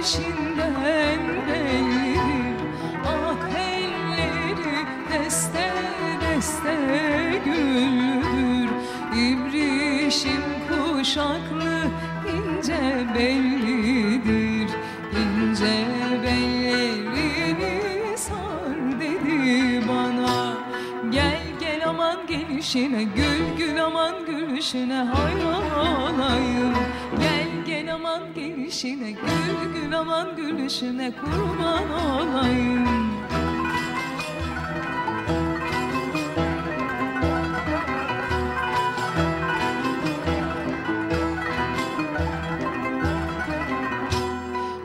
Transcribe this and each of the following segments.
peşinden değil. Ah deste deste güldür. İbrişin kuşaklı ince bellidir. İnce bellerini sar dedi bana. Gel gel aman gelişine Gül gül aman gülüşüne Hayran olayım. Gel gelişine Gül gül aman gülüşüne kurban olayım.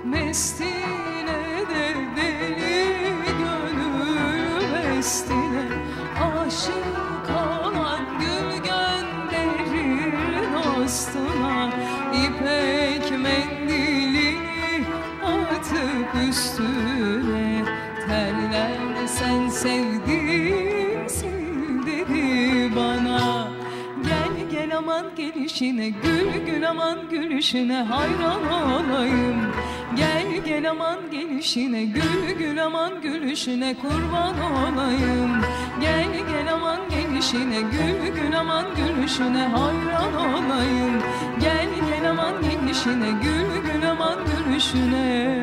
Mestine de deli gönül mestine Aşık olan gül gönderir dostuna İpek mendilini sen sevdimsin dedi bana. Gel gel aman gelişine Gül gül aman gülüşüne hayran olayım. Gel gel aman gelişine Gül gül aman gülüşüne kurban olayım. Gel gel aman gelişine Gül gül aman gülüşüne hayran olayım. Gel gel aman gelişine Gül gül aman gülüşüne